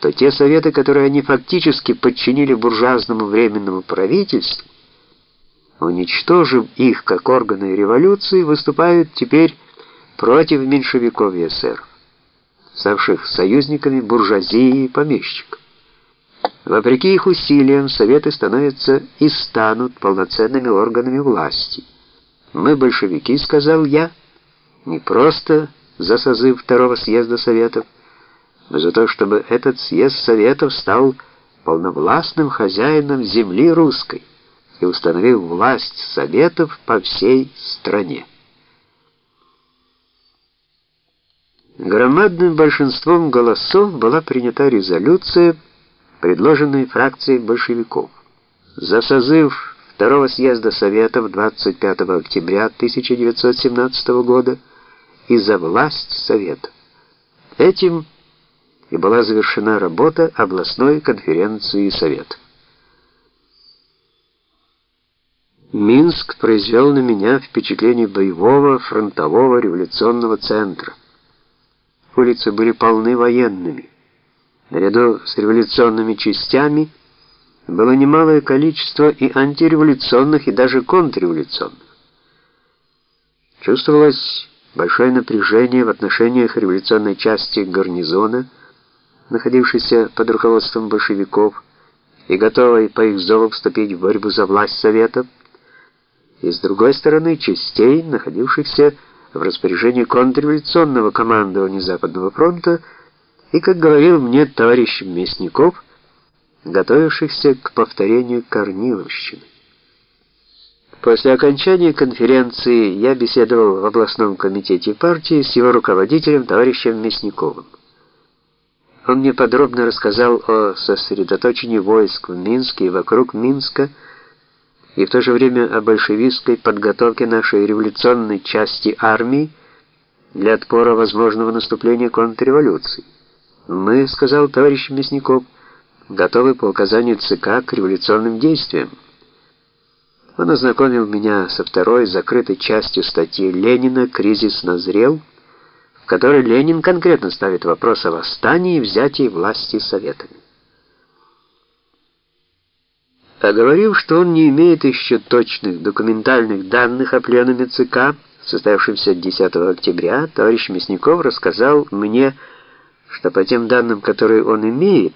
что те советы, которые они фактически подчинили буржуазному временному правительству, уничтожив их как органы революции, выступают теперь против меньшевиков и эсеров, ставших союзниками буржуазии и помещиков. Вопреки их усилиям, советы становятся и станут полноценными органами власти. Мы, большевики, сказал я, не просто за созыв второго съезда советов, за то, чтобы этот съезд советов стал полновластным хозяином земли русской и установил власть советов по всей стране. Громадным большинством голосов была принята резолюция, предложенная фракцией большевиков. За созыв второго съезда Советов 25 октября 1917 года и за власть Советов. Этим и была завершена работа областной конференции Советов. Минск произвел на меня впечатление боевого фронтового революционного центра. Улицы были полны военными. Наряду с революционными частями было немалое количество и антиреволюционных, и даже контрреволюционных. Чувствовалось большое напряжение в отношениях революционной части гарнизона, находившейся под руководством большевиков и готовой по их зову вступить в борьбу за власть Советов, и с другой стороны частей, находившихся в распоряжении контрреволюционного командования Западного фронта и, как говорил мне товарищ Мясников, готовившихся к повторению Корниловщины. После окончания конференции я беседовал в областном комитете партии с его руководителем товарищем Мясниковым. Он мне подробно рассказал о сосредоточении войск в Минске и вокруг Минска, и в то же время о большевистской подготовке нашей революционной части армии для отпора возможного наступления контрреволюции. Мы, сказал товарищ Мясников, готовы по указанию ЦК к революционным действиям. Он ознакомил меня со второй закрытой частью статьи Ленина «Кризис назрел», которой Ленин конкретно ставит вопрос о восстании и взятии власти советами. Оговорив, что он не имеет еще точных документальных данных о пленуме ЦК, состоявшемся 10 октября, товарищ Мясников рассказал мне, что по тем данным, которые он имеет,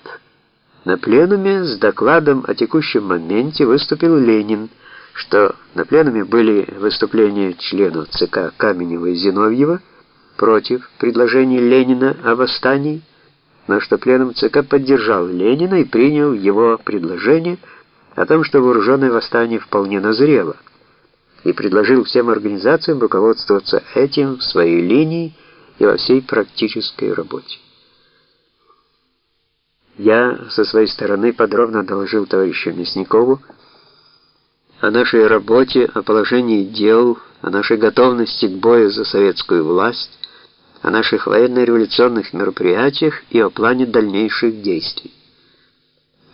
на пленуме с докладом о текущем моменте выступил Ленин, что на пленуме были выступления членов ЦК Каменева и Зиновьева против предложений Ленина о восстании, но что пленум ЦК поддержал Ленина и принял его предложение о том, что вооруженное восстание вполне назрело, и предложил всем организациям руководствоваться этим в своей линии и во всей практической работе. Я со своей стороны подробно доложил товарищу Мясникову о нашей работе, о положении дел, о нашей готовности к бою за советскую власть, о наших военно-революционных мероприятиях и о плане дальнейших действий.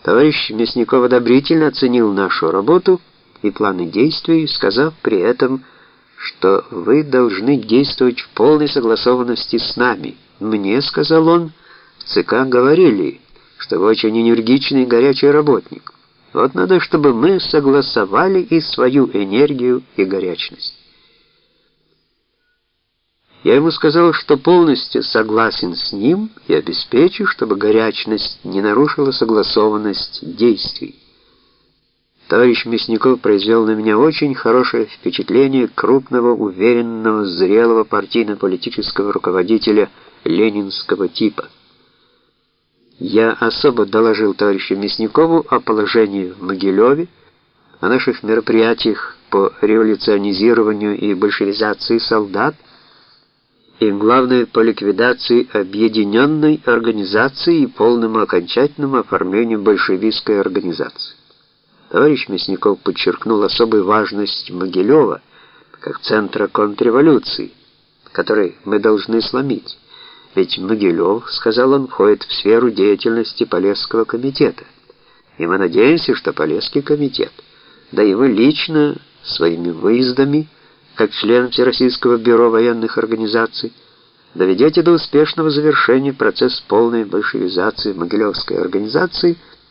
Товарищ Мясников одобрительно оценил нашу работу и планы действий, сказав при этом, что вы должны действовать в полной согласованности с нами. Мне, сказал он, в ЦК говорили, что вы очень энергичный и горячий работник. Вот надо, чтобы мы согласовали и свою энергию и горячность. Я ему сказал, что полностью согласен с ним и обеспечу, чтобы горячность не нарушила согласованность действий. Товарищ Мясников произвел на меня очень хорошее впечатление крупного, уверенного, зрелого партийно-политического руководителя ленинского типа. Я особо доложил товарищу Мясникову о положении в Могилеве, о наших мероприятиях по революционизированию и большевизации солдат, и главное по ликвидации объединенной организации и полному окончательному оформлению большевистской организации. Товарищ Мясников подчеркнул особую важность Могилева как центра контрреволюции, который мы должны сломить. Ведь Могилев, сказал он, входит в сферу деятельности Полесского комитета. И мы надеемся, что Полесский комитет, да и вы лично своими выездами как член Всероссийского бюро военных организаций, доведете до успешного завершения процесс полной большевизации Могилевской организации –